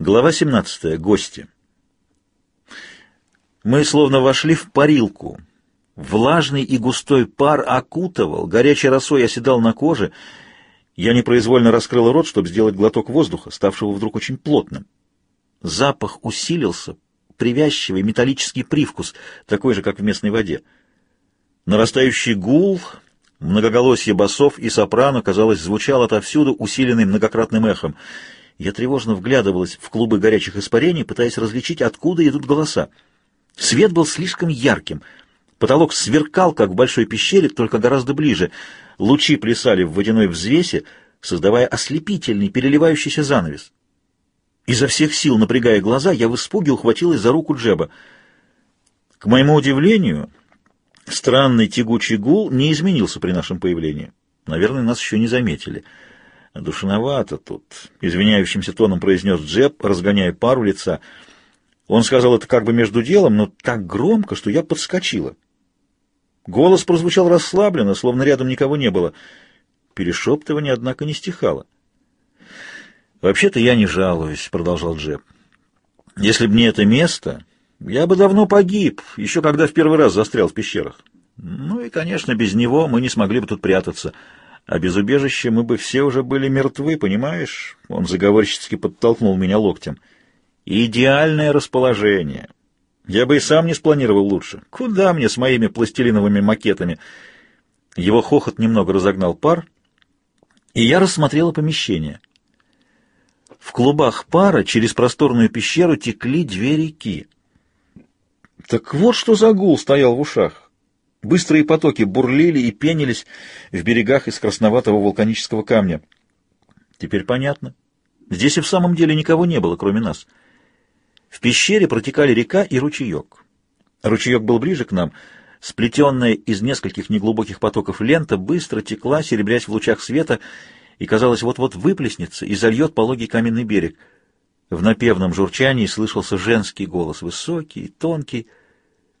Глава 17. Гости. Мы словно вошли в парилку. Влажный и густой пар окутывал, горячей росой оседал на коже. Я непроизвольно раскрыл рот, чтобы сделать глоток воздуха, ставшего вдруг очень плотным. Запах усилился, привязчивый металлический привкус, такой же, как в местной воде. Нарастающий гул, многоголосье басов и сопрано, казалось, звучал отовсюду, усиленный многократным эхом — я тревожно вглядывалась в клубы горячих испарений, пытаясь различить, откуда идут голоса. Свет был слишком ярким. Потолок сверкал, как в большой пещере, только гораздо ближе. Лучи плясали в водяной взвесе, создавая ослепительный, переливающийся занавес. Изо всех сил, напрягая глаза, я в испуге ухватилась за руку Джеба. К моему удивлению, странный тягучий гул не изменился при нашем появлении. Наверное, нас еще не заметили. «Душновато тут», — извиняющимся тоном произнес Джеб, разгоняя пару лица. Он сказал это как бы между делом, но так громко, что я подскочила. Голос прозвучал расслабленно, словно рядом никого не было. Перешептывание, однако, не стихало. «Вообще-то я не жалуюсь», — продолжал Джеб. «Если б не это место, я бы давно погиб, еще когда в первый раз застрял в пещерах. Ну и, конечно, без него мы не смогли бы тут прятаться». А без убежища мы бы все уже были мертвы, понимаешь? Он заговорщицки подтолкнул меня локтем. Идеальное расположение. Я бы и сам не спланировал лучше. Куда мне с моими пластилиновыми макетами? Его хохот немного разогнал пар, и я рассмотрела помещение. В клубах пара через просторную пещеру текли две реки. Так вот что за гул стоял в ушах. Быстрые потоки бурлили и пенились в берегах из красноватого вулканического камня. Теперь понятно. Здесь и в самом деле никого не было, кроме нас. В пещере протекали река и ручеек. Ручеек был ближе к нам. Сплетенная из нескольких неглубоких потоков лента быстро текла, серебрясь в лучах света, и, казалось, вот-вот выплеснется и зальет пологий каменный берег. В напевном журчании слышался женский голос, высокий, тонкий,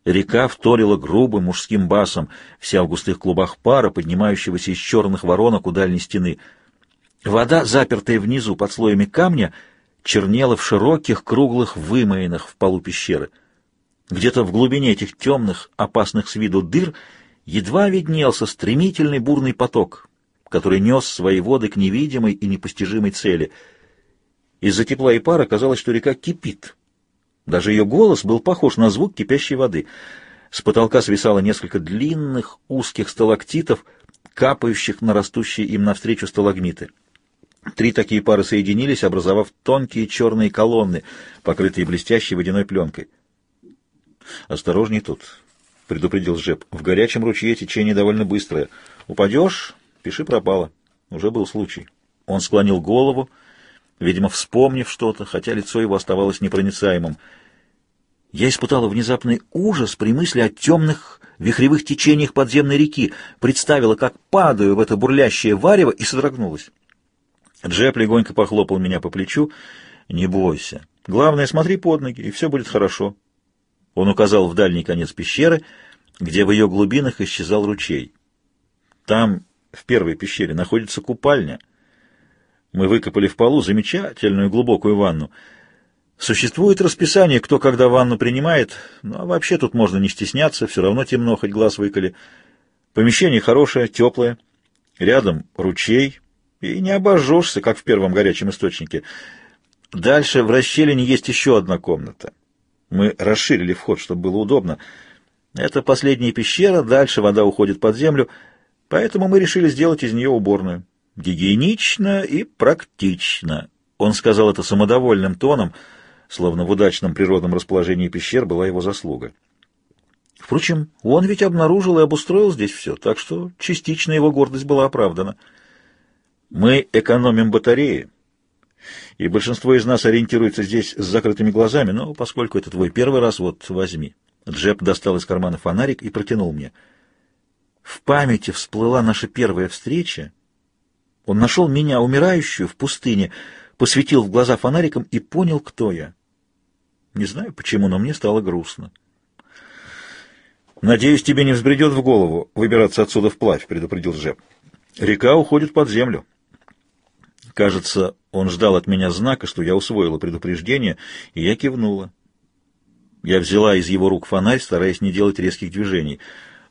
Река вторила грубым мужским басом, вся в густых клубах пара, поднимающегося из черных воронок у дальней стены. Вода, запертая внизу под слоями камня, чернела в широких, круглых вымоинах в полу пещеры. Где-то в глубине этих темных, опасных с виду дыр едва виднелся стремительный бурный поток, который нес свои воды к невидимой и непостижимой цели. Из-за тепла и пара казалось, что река кипит — даже ее голос был похож на звук кипящей воды. С потолка свисало несколько длинных, узких сталактитов, капающих на растущие им навстречу сталагмиты. Три такие пары соединились, образовав тонкие черные колонны, покрытые блестящей водяной пленкой. «Осторожней тут», — предупредил Жеп. «В горячем ручье течение довольно быстрое. Упадешь — пиши пропало. Уже был случай». Он склонил голову, видимо, вспомнив что-то, хотя лицо его оставалось непроницаемым — я испытала внезапный ужас при мысли о темных вихревых течениях подземной реки, представила, как падаю в это бурлящее варево и содрогнулась. Джеб легонько похлопал меня по плечу. «Не бойся. Главное, смотри под ноги, и все будет хорошо». Он указал в дальний конец пещеры, где в ее глубинах исчезал ручей. Там, в первой пещере, находится купальня. Мы выкопали в полу замечательную глубокую ванну — Существует расписание, кто когда ванну принимает, ну а вообще тут можно не стесняться, все равно темно, хоть глаз выколи. Помещение хорошее, теплое, рядом ручей, и не обожжешься, как в первом горячем источнике. Дальше в расщелине есть еще одна комната. Мы расширили вход, чтобы было удобно. Это последняя пещера, дальше вода уходит под землю, поэтому мы решили сделать из нее уборную. Гигиенично и практично. Он сказал это самодовольным тоном — словно в удачном природном расположении пещер была его заслуга. Впрочем, он ведь обнаружил и обустроил здесь все, так что частично его гордость была оправдана. Мы экономим батареи, и большинство из нас ориентируется здесь с закрытыми глазами, но поскольку это твой первый раз, вот возьми. Джеб достал из кармана фонарик и протянул мне. В памяти всплыла наша первая встреча. Он нашел меня, умирающую, в пустыне, посветил в глаза фонариком и понял, кто я. Не знаю почему, но мне стало грустно. «Надеюсь, тебе не взбредет в голову выбираться отсюда вплавь», — предупредил Джеб. «Река уходит под землю». Кажется, он ждал от меня знака, что я усвоила предупреждение, и я кивнула. Я взяла из его рук фонарь, стараясь не делать резких движений.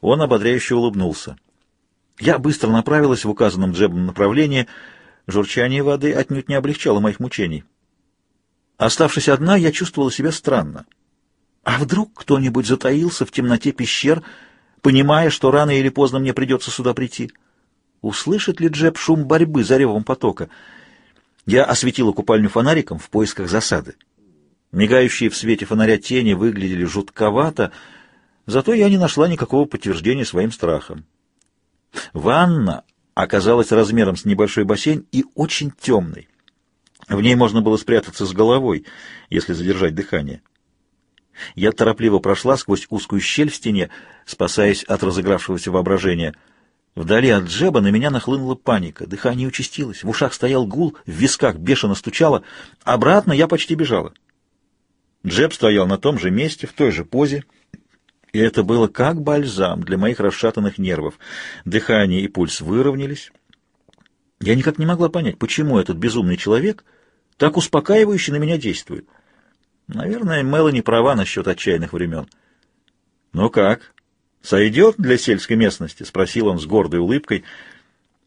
Он ободряюще улыбнулся. Я быстро направилась в указанном Джебом направлении. Журчание воды отнюдь не облегчало моих мучений. Оставшись одна, я чувствовала себя странно. А вдруг кто-нибудь затаился в темноте пещер, понимая, что рано или поздно мне придется сюда прийти? Услышит ли Джеб шум борьбы за ревом потока? Я осветила купальню фонариком в поисках засады. Мигающие в свете фонаря тени выглядели жутковато, зато я не нашла никакого подтверждения своим страхам. Ванна оказалась размером с небольшой бассейн и очень темной. В ней можно было спрятаться с головой, если задержать дыхание. Я торопливо прошла сквозь узкую щель в стене, спасаясь от разыгравшегося воображения. Вдали от Джеба на меня нахлынула паника, дыхание участилось, в ушах стоял гул, в висках бешено стучало. Обратно я почти бежала. Джеб стоял на том же месте, в той же позе, и это было как бальзам для моих расшатанных нервов. Дыхание и пульс выровнялись. Я никак не могла понять, почему этот безумный человек так успокаивающе на меня действует. Наверное, Мелани права насчет отчаянных времен. «Ну как, сойдет для сельской местности?» — спросил он с гордой улыбкой.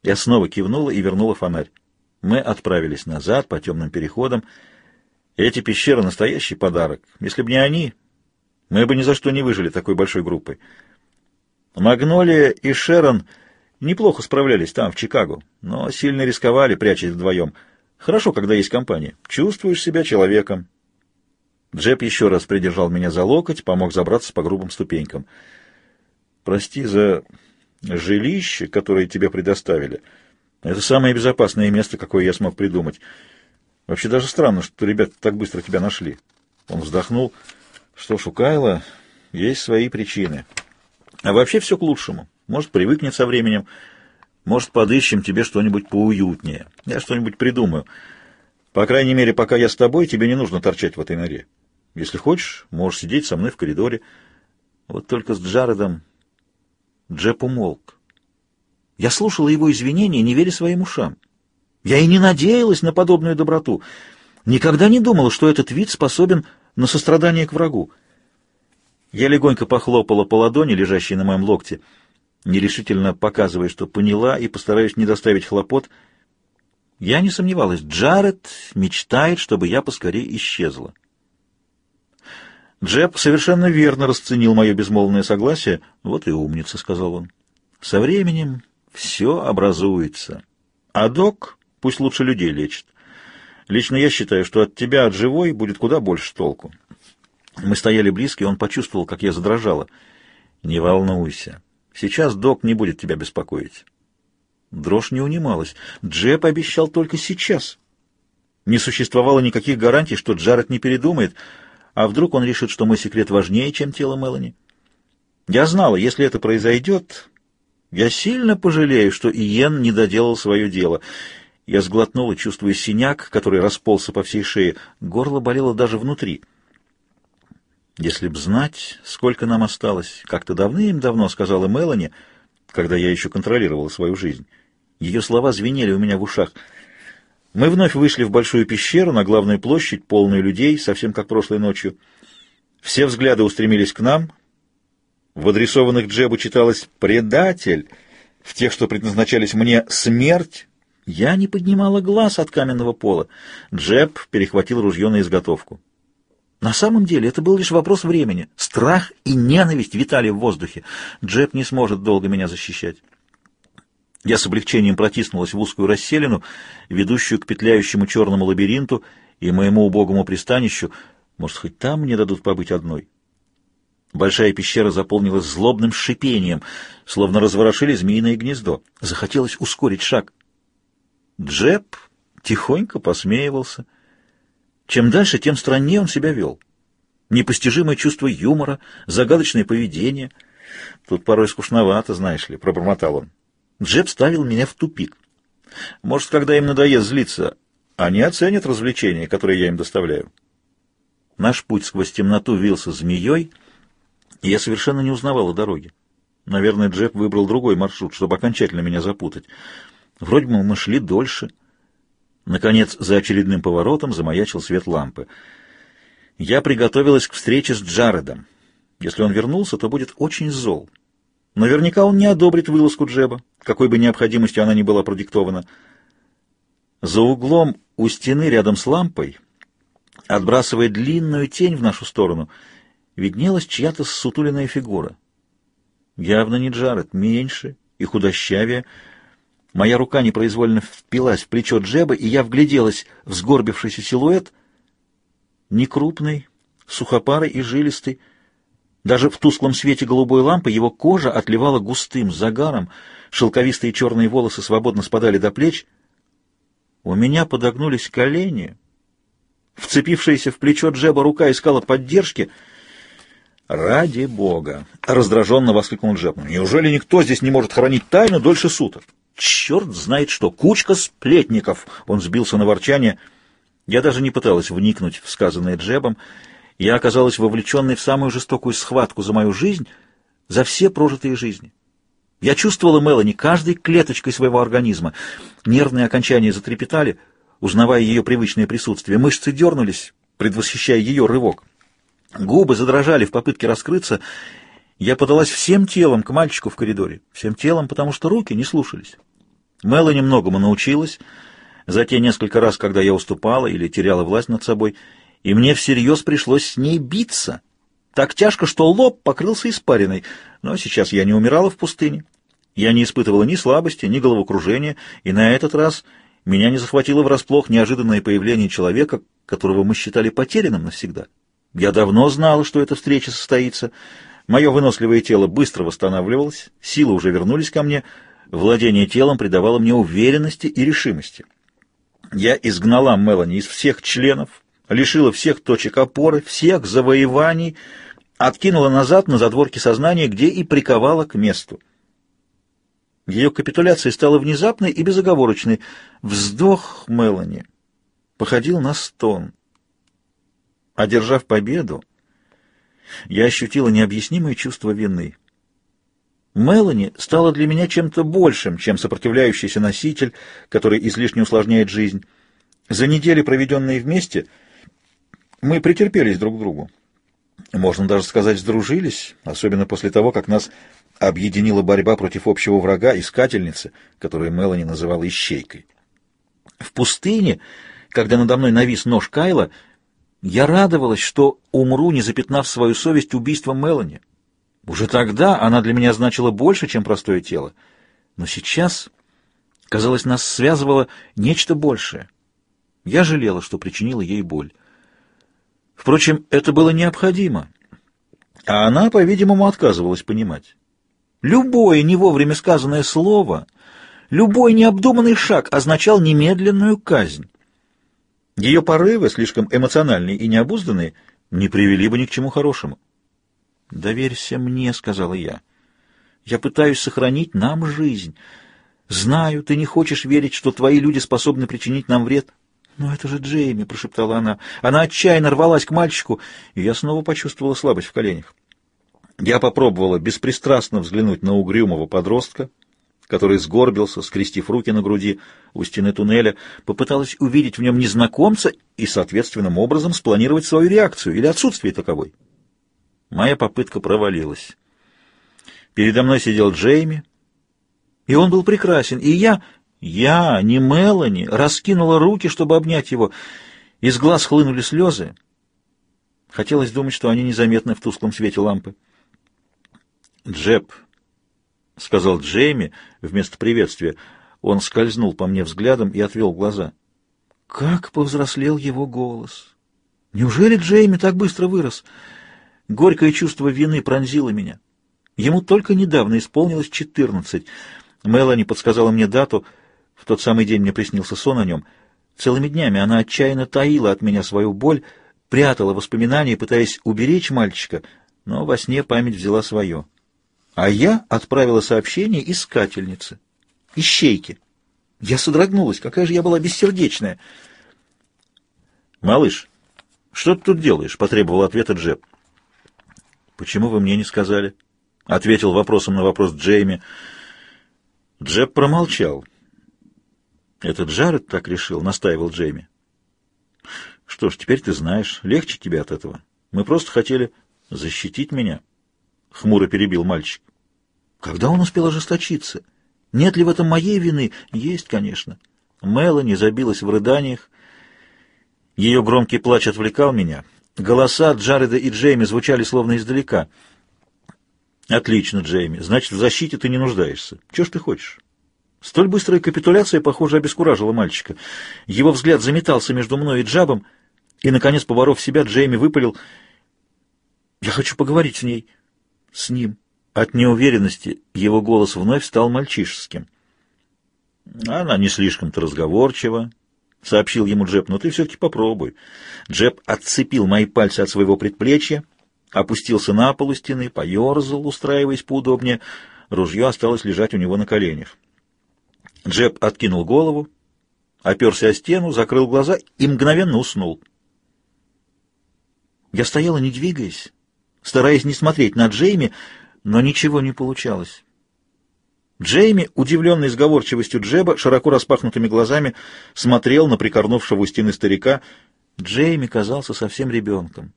Я снова кивнула и вернула фонарь. Мы отправились назад по темным переходам. Эти пещеры — настоящий подарок. Если бы не они, мы бы ни за что не выжили такой большой группой. Магнолия и Шерон неплохо справлялись там, в Чикаго, но сильно рисковали, прячась вдвоем. Хорошо, когда есть компания. Чувствуешь себя человеком. Джеб еще раз придержал меня за локоть, помог забраться по грубым ступенькам. «Прости за жилище, которое тебе предоставили. Это самое безопасное место, какое я смог придумать. Вообще даже странно, что ребята так быстро тебя нашли». Он вздохнул. «Что ж, у Кайла есть свои причины. А вообще все к лучшему. Может, привыкнет со временем. Может, подыщем тебе что-нибудь поуютнее. Я что-нибудь придумаю. По крайней мере, пока я с тобой, тебе не нужно торчать в этой норе». Если хочешь, можешь сидеть со мной в коридоре. Вот только с Джаредом Джеб умолк. Я слушала его извинения, не веря своим ушам. Я и не надеялась на подобную доброту. Никогда не думала, что этот вид способен на сострадание к врагу. Я легонько похлопала по ладони, лежащей на моем локте, нерешительно показывая, что поняла, и постараюсь не доставить хлопот. Я не сомневалась, Джаред мечтает, чтобы я поскорее исчезла. Джеб совершенно верно расценил мое безмолвное согласие. «Вот и умница», — сказал он. «Со временем все образуется. А док пусть лучше людей лечит. Лично я считаю, что от тебя, от живой, будет куда больше толку». Мы стояли близко, и он почувствовал, как я задрожала. «Не волнуйся. Сейчас док не будет тебя беспокоить». Дрожь не унималась. Джеб обещал только сейчас. Не существовало никаких гарантий, что Джаред не передумает — а вдруг он решит, что мой секрет важнее, чем тело Мелани? Я знала, если это произойдет, я сильно пожалею, что Иен не доделал свое дело. Я сглотнула, чувствуя синяк, который расползся по всей шее. Горло болело даже внутри. «Если б знать, сколько нам осталось, как-то давным-давно», — сказала Мелани, когда я еще контролировала свою жизнь. Ее слова звенели у меня в ушах — мы вновь вышли в большую пещеру на главную площадь, полную людей, совсем как прошлой ночью. Все взгляды устремились к нам. В адресованных Джебу читалось «предатель», в тех, что предназначались мне «смерть». Я не поднимала глаз от каменного пола. Джеб перехватил ружье на изготовку. На самом деле это был лишь вопрос времени. Страх и ненависть витали в воздухе. Джеб не сможет долго меня защищать. Я с облегчением протиснулась в узкую расселину, ведущую к петляющему черному лабиринту и моему убогому пристанищу. Может, хоть там мне дадут побыть одной? Большая пещера заполнилась злобным шипением, словно разворошили змеиное гнездо. Захотелось ускорить шаг. Джеб тихонько посмеивался. Чем дальше, тем страннее он себя вел. Непостижимое чувство юмора, загадочное поведение. Тут порой скучновато, знаешь ли, — пробормотал он. Джеб ставил меня в тупик. Может, когда им надоест злиться, они оценят развлечения, которые я им доставляю. Наш путь сквозь темноту вился змеей, и я совершенно не узнавала дороги. Наверное, Джеб выбрал другой маршрут, чтобы окончательно меня запутать. Вроде бы мы шли дольше, Наконец, за очередным поворотом замаячил свет лампы. Я приготовилась к встрече с Джаредом. Если он вернулся, то будет очень зол. Наверняка он не одобрит вылазку Джеба, какой бы необходимостью она ни была продиктована. За углом у стены рядом с лампой, отбрасывая длинную тень в нашу сторону, виднелась чья-то сутуленная фигура. Явно не Джаред, меньше и худощавее. Моя рука непроизвольно впилась в плечо Джеба, и я вгляделась в сгорбившийся силуэт, некрупный, сухопарый и жилистый. Даже в тусклом свете голубой лампы его кожа отливала густым загаром, шелковистые черные волосы свободно спадали до плеч. У меня подогнулись колени. Вцепившаяся в плечо Джеба рука искала поддержки. «Ради бога!» — раздраженно воскликнул Джеб. «Неужели никто здесь не может хранить тайну дольше суток?» «Черт знает что! Кучка сплетников!» Он сбился на ворчание. Я даже не пыталась вникнуть в сказанное Джебом. Я оказалась вовлеченной в самую жестокую схватку за мою жизнь, за все прожитые жизни. Я чувствовала Мелани каждой клеточкой своего организма. Нервные окончания затрепетали, узнавая ее привычное присутствие. Мышцы дернулись, предвосхищая ее рывок. Губы задрожали в попытке раскрыться. Я подалась всем телом к мальчику в коридоре. Всем телом, потому что руки не слушались. Мелани многому научилась за те несколько раз, когда я уступала или теряла власть над собой, и мне всерьез пришлось с ней биться. Так тяжко, что лоб покрылся испариной, но сейчас я не умирала в пустыне. Я не испытывала ни слабости, ни головокружения, и на этот раз меня не захватило врасплох неожиданное появление человека, которого мы считали потерянным навсегда. Я давно знала, что эта встреча состоится. Мое выносливое тело быстро восстанавливалось, силы уже вернулись ко мне, владение телом придавало мне уверенности и решимости. Я изгнала Мелани из всех членов, лишила всех точек опоры, всех завоеваний, откинула назад на задворки сознания, где и приковала к месту. Ее капитуляция стала внезапной и безоговорочной. Вздох Мелани походил на стон. Одержав победу, я ощутила необъяснимое чувство вины. Мелани стала для меня чем-то большим, чем сопротивляющийся носитель, который излишне усложняет жизнь. За недели, проведенные вместе, мы претерпелись друг к другу. Можно даже сказать, сдружились, особенно после того, как нас объединила борьба против общего врага, искательницы, которую Мелани называла ищейкой. В пустыне, когда надо мной навис нож Кайла, я радовалась, что умру, не запятнав свою совесть убийством Мелани. Уже тогда она для меня значила больше, чем простое тело. Но сейчас, казалось, нас связывало нечто большее. Я жалела, что причинила ей боль. Впрочем, это было необходимо, а она, по-видимому, отказывалась понимать. Любое не вовремя сказанное слово, любой необдуманный шаг означал немедленную казнь. Ее порывы, слишком эмоциональные и необузданные, не привели бы ни к чему хорошему. «Доверься мне», — сказала я. «Я пытаюсь сохранить нам жизнь. Знаю, ты не хочешь верить, что твои люди способны причинить нам вред». «Но это же Джейми», — прошептала она. Она отчаянно рвалась к мальчику, и я снова почувствовала слабость в коленях. Я попробовала беспристрастно взглянуть на угрюмого подростка, который сгорбился, скрестив руки на груди у стены туннеля, попыталась увидеть в нем незнакомца и, соответственным образом, спланировать свою реакцию или отсутствие таковой. Моя попытка провалилась. Передо мной сидел Джейми, и он был прекрасен, и я, я, не Мелани, раскинула руки, чтобы обнять его. Из глаз хлынули слезы. Хотелось думать, что они незаметны в тусклом свете лампы. «Джеб», — сказал Джейми вместо приветствия. Он скользнул по мне взглядом и отвел глаза. Как повзрослел его голос! Неужели Джейми так быстро вырос? Горькое чувство вины пронзило меня. Ему только недавно исполнилось четырнадцать. Мелани подсказала мне дату. В тот самый день мне приснился сон о нем. Целыми днями она отчаянно таила от меня свою боль, прятала воспоминания, пытаясь уберечь мальчика, но во сне память взяла свое. А я отправила сообщение искательнице, ищейке. Я содрогнулась, какая же я была бессердечная. «Малыш, что ты тут делаешь?» — потребовал ответа Джеб. «Почему вы мне не сказали?» — ответил вопросом на вопрос Джейми. Джеб промолчал. «Это Джаред так решил», — настаивал Джейми. «Что ж, теперь ты знаешь. Легче тебе от этого. Мы просто хотели защитить меня», — хмуро перебил мальчик. «Когда он успел ожесточиться? Нет ли в этом моей вины? Есть, конечно». Мелани забилась в рыданиях. Ее громкий плач отвлекал меня. Голоса Джареда и Джейми звучали словно издалека. «Отлично, Джейми. Значит, в защите ты не нуждаешься. Чего ж ты хочешь?» Столь быстрая капитуляция, похоже, обескуражила мальчика. Его взгляд заметался между мной и Джабом, и, наконец, поборов себя, Джейми выпалил. «Я хочу поговорить с ней». «С ним». От неуверенности его голос вновь стал мальчишеским. «Она не слишком-то разговорчива», — сообщил ему Джеб, — «но ты все-таки попробуй». Джеб отцепил мои пальцы от своего предплечья, опустился на пол стены, поерзал, устраиваясь поудобнее. Ружье осталось лежать у него на коленях. Джеб откинул голову, оперся о стену, закрыл глаза и мгновенно уснул. Я стояла, не двигаясь, стараясь не смотреть на Джейми, но ничего не получалось. Джейми, удивленный сговорчивостью Джеба, широко распахнутыми глазами, смотрел на прикорнувшего у стены старика. Джейми казался совсем ребенком.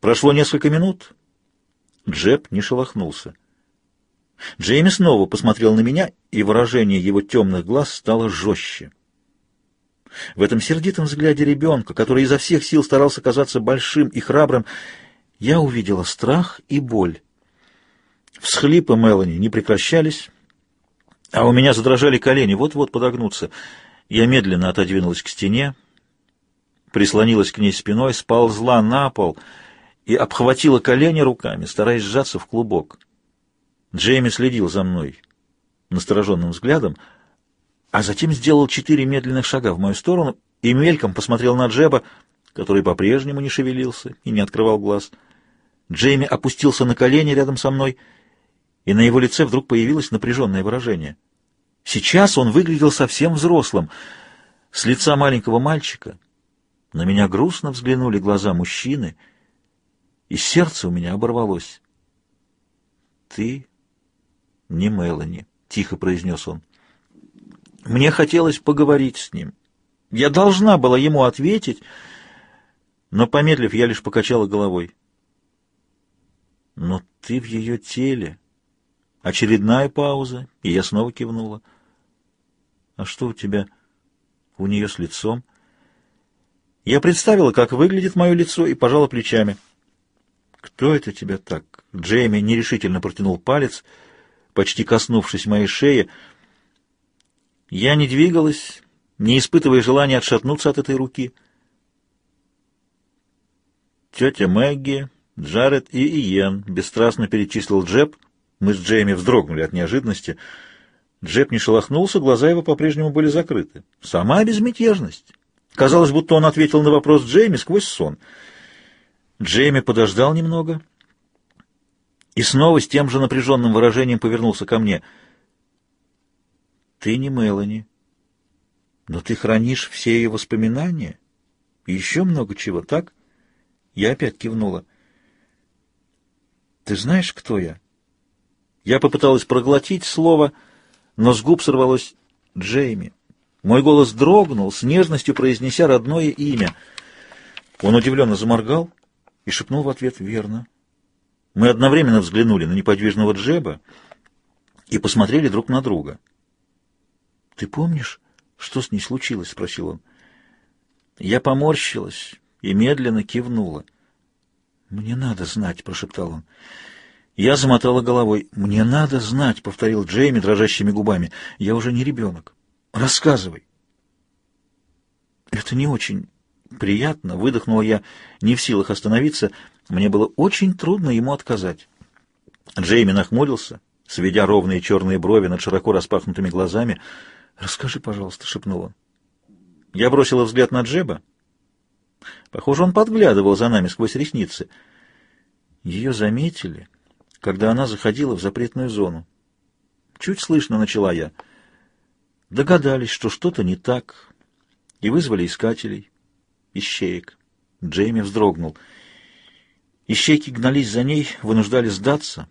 Прошло несколько минут. Джеб не шелохнулся. Джейми снова посмотрел на меня, и выражение его темных глаз стало жестче. В этом сердитом взгляде ребенка, который изо всех сил старался казаться большим и храбрым, я увидела страх и боль. Всхлипы Мелани не прекращались, а у меня задрожали колени, вот-вот подогнуться. Я медленно отодвинулась к стене, прислонилась к ней спиной, сползла на пол и обхватила колени руками, стараясь сжаться в клубок. Джейми следил за мной настороженным взглядом, а затем сделал четыре медленных шага в мою сторону и мельком посмотрел на Джеба, который по-прежнему не шевелился и не открывал глаз. Джейми опустился на колени рядом со мной, и на его лице вдруг появилось напряженное выражение. Сейчас он выглядел совсем взрослым. С лица маленького мальчика на меня грустно взглянули глаза мужчины, и сердце у меня оборвалось. «Ты не Мелани», — тихо произнес он. Мне хотелось поговорить с ним. Я должна была ему ответить, но, помедлив, я лишь покачала головой. «Но ты в ее теле». Очередная пауза, и я снова кивнула. «А что у тебя у нее с лицом?» Я представила, как выглядит мое лицо, и пожала плечами. «Кто это тебя так?» Джейми нерешительно протянул палец — почти коснувшись моей шеи. Я не двигалась, не испытывая желания отшатнуться от этой руки. Тетя Мэгги, Джаред и Иен бесстрастно перечислил Джеб. Мы с Джейми вздрогнули от неожиданности. Джеб не шелохнулся, глаза его по-прежнему были закрыты. Сама безмятежность. Казалось, будто он ответил на вопрос Джейми сквозь сон. Джейми подождал немного — и снова с тем же напряженным выражением повернулся ко мне. «Ты не Мелани, но ты хранишь все ее воспоминания и еще много чего, так?» Я опять кивнула. «Ты знаешь, кто я?» Я попыталась проглотить слово, но с губ сорвалось «Джейми». Мой голос дрогнул, с нежностью произнеся родное имя. Он удивленно заморгал и шепнул в ответ «Верно». Мы одновременно взглянули на неподвижного Джеба и посмотрели друг на друга. «Ты помнишь, что с ней случилось?» — спросил он. Я поморщилась и медленно кивнула. «Мне надо знать», — прошептал он. Я замотала головой. «Мне надо знать», — повторил Джейми дрожащими губами. «Я уже не ребенок. Рассказывай». «Это не очень приятно», — выдохнула я, не в силах остановиться. Мне было очень трудно ему отказать. Джейми нахмурился, сведя ровные черные брови над широко распахнутыми глазами. «Расскажи, пожалуйста», — шепнул он. Я бросила взгляд на Джеба. Похоже, он подглядывал за нами сквозь ресницы. Ее заметили, когда она заходила в запретную зону. Чуть слышно начала я. Догадались, что что-то не так, и вызвали искателей, ищеек. Джейми вздрогнул — Ищейки гнались за ней, вынуждали сдаться,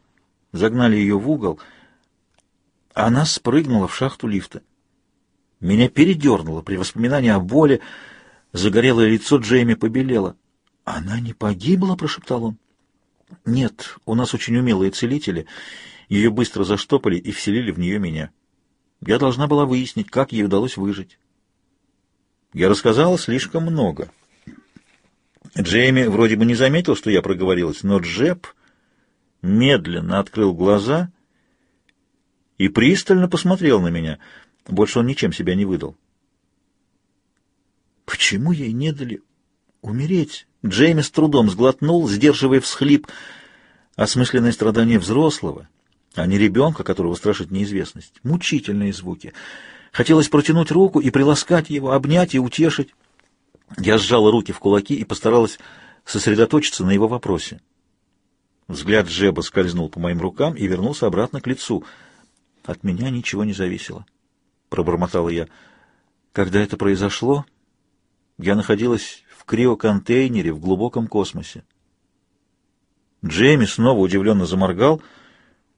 загнали ее в угол, она спрыгнула в шахту лифта. Меня передернуло при воспоминании о боли. Загорелое лицо Джейми побелело. «Она не погибла?» — прошептал он. «Нет, у нас очень умелые целители. Ее быстро заштопали и вселили в нее меня. Я должна была выяснить, как ей удалось выжить». Я рассказала слишком много. Джейми вроде бы не заметил, что я проговорилась, но Джеб медленно открыл глаза и пристально посмотрел на меня. Больше он ничем себя не выдал. Почему ей не дали умереть? Джейми с трудом сглотнул, сдерживая всхлип. Осмысленное страдание взрослого, а не ребенка, которого страшит неизвестность. Мучительные звуки. Хотелось протянуть руку и приласкать его, обнять и утешить. Я сжала руки в кулаки и постаралась сосредоточиться на его вопросе. Взгляд Джеба скользнул по моим рукам и вернулся обратно к лицу. От меня ничего не зависело. Пробормотала я. Когда это произошло, я находилась криоконтейнере в глубоком космосе. Джейми снова удивленно заморгал.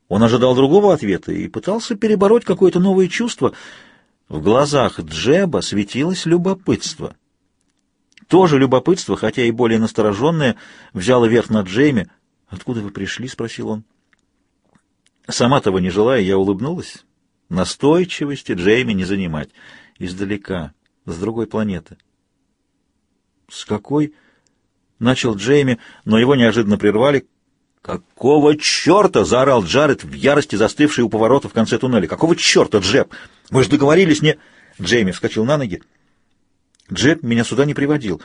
Он ожидал другого ответа и пытался перебороть какое-то новое чувство. В глазах Джеба светилось любопытство. То же любопытство, хотя и более настороженное, взяло верх над Джейми. «Откуда вы пришли?» — спросил он. Сама того не желая, я улыбнулась. Настойчивости Джейми не занимать. Издалека, с другой планеты. «С какой?» — начал Джейми, но его неожиданно прервали. «Какого черта?» — заорал Джаред в ярости, застывший у поворота в конце туннеля. «Какого черта, Джеб? Мы же договорились не...» Джейми вскочил на ноги. Джеб меня сюда не приводил.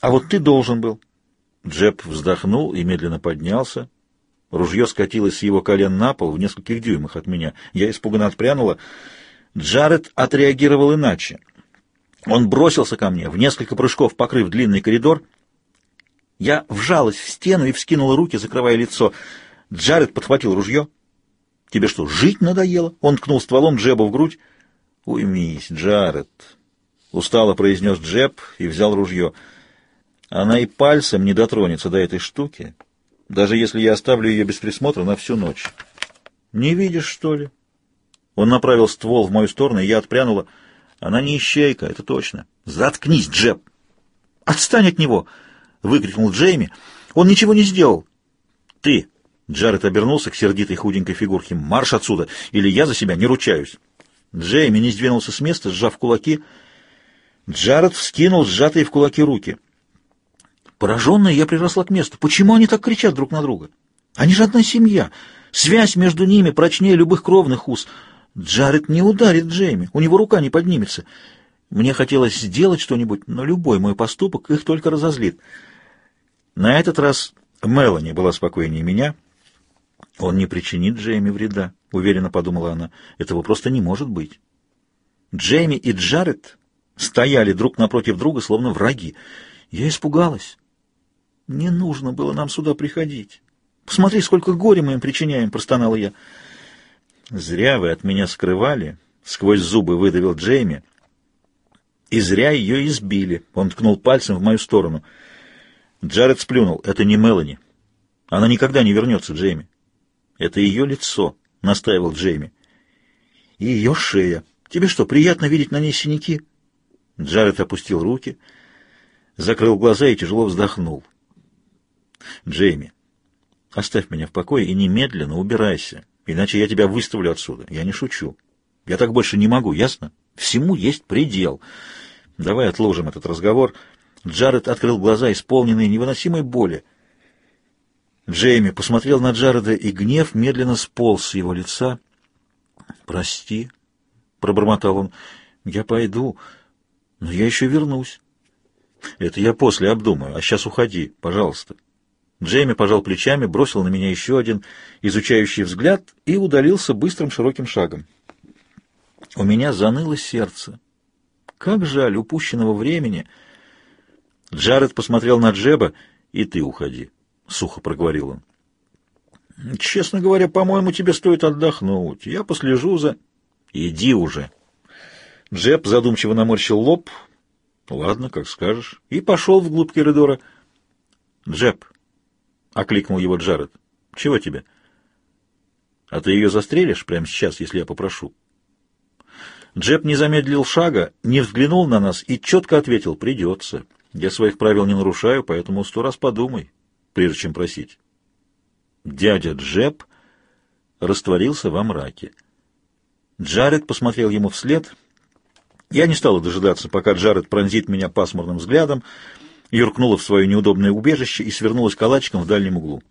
А вот ты должен был. Джеб вздохнул и медленно поднялся. Ружье скатилось с его колен на пол в нескольких дюймах от меня. Я испуганно отпрянула. Джаред отреагировал иначе. Он бросился ко мне, в несколько прыжков покрыв длинный коридор. Я вжалась в стену и вскинула руки, закрывая лицо. Джаред подхватил ружье. «Тебе что, жить надоело?» Он ткнул стволом Джеба в грудь. «Уймись, Джаред!» Устало произнес Джеб и взял ружье. Она и пальцем не дотронется до этой штуки, даже если я оставлю ее без присмотра на всю ночь. Не видишь, что ли? Он направил ствол в мою сторону, и я отпрянула. Она не ищейка, это точно. Заткнись, Джеб! Отстань от него! Выкрикнул Джейми. Он ничего не сделал. Ты! Джаред обернулся к сердитой худенькой фигурке. «Марш отсюда, или я за себя не ручаюсь!» Джейми не сдвинулся с места, сжав кулаки, — Джаред вскинул сжатые в кулаки руки. Пораженная, я приросла к месту. Почему они так кричат друг на друга? Они же одна семья. Связь между ними прочнее любых кровных уз. Джаред не ударит Джейми, у него рука не поднимется. Мне хотелось сделать что-нибудь, но любой мой поступок их только разозлит. На этот раз Мелани была спокойнее меня. Он не причинит Джейми вреда, уверенно подумала она. Этого просто не может быть. Джейми и Джаред стояли друг напротив друга, словно враги. Я испугалась. Не нужно было нам сюда приходить. Посмотри, сколько горя мы им причиняем, простонала я. Зря вы от меня скрывали, сквозь зубы выдавил Джейми. И зря ее избили. Он ткнул пальцем в мою сторону. Джаред сплюнул. Это не Мелани. Она никогда не вернется, Джейми. Это ее лицо, настаивал Джейми. И ее шея. Тебе что, приятно видеть на ней синяки? Джаред опустил руки, закрыл глаза и тяжело вздохнул. «Джейми, оставь меня в покое и немедленно убирайся, иначе я тебя выставлю отсюда. Я не шучу. Я так больше не могу, ясно? Всему есть предел. Давай отложим этот разговор». Джаред открыл глаза, исполненные невыносимой боли. Джейми посмотрел на Джареда, и гнев медленно сполз с его лица. «Прости», — пробормотал он, — «я пойду». Но я еще вернусь. Это я после обдумаю, а сейчас уходи, пожалуйста. Джейми пожал плечами, бросил на меня еще один изучающий взгляд и удалился быстрым широким шагом. У меня заныло сердце. Как жаль упущенного времени. Джаред посмотрел на Джеба, и ты уходи, — сухо проговорил он. Честно говоря, по-моему, тебе стоит отдохнуть. Я послежу за... Иди уже, Джеб задумчиво наморщил лоб. «Ладно, как скажешь». И пошел вглубь коридора. «Джеб», — окликнул его Джаред, — «чего тебе?» «А ты ее застрелишь прямо сейчас, если я попрошу?» Джеб не замедлил шага, не взглянул на нас и четко ответил «придется». Я своих правил не нарушаю, поэтому сто раз подумай, прежде чем просить. Дядя Джеб растворился во мраке. Джаред посмотрел ему вслед. Я не стала дожидаться, пока Джаред пронзит меня пасмурным взглядом, юркнула в свое неудобное убежище и свернулась калачиком в дальнем углу.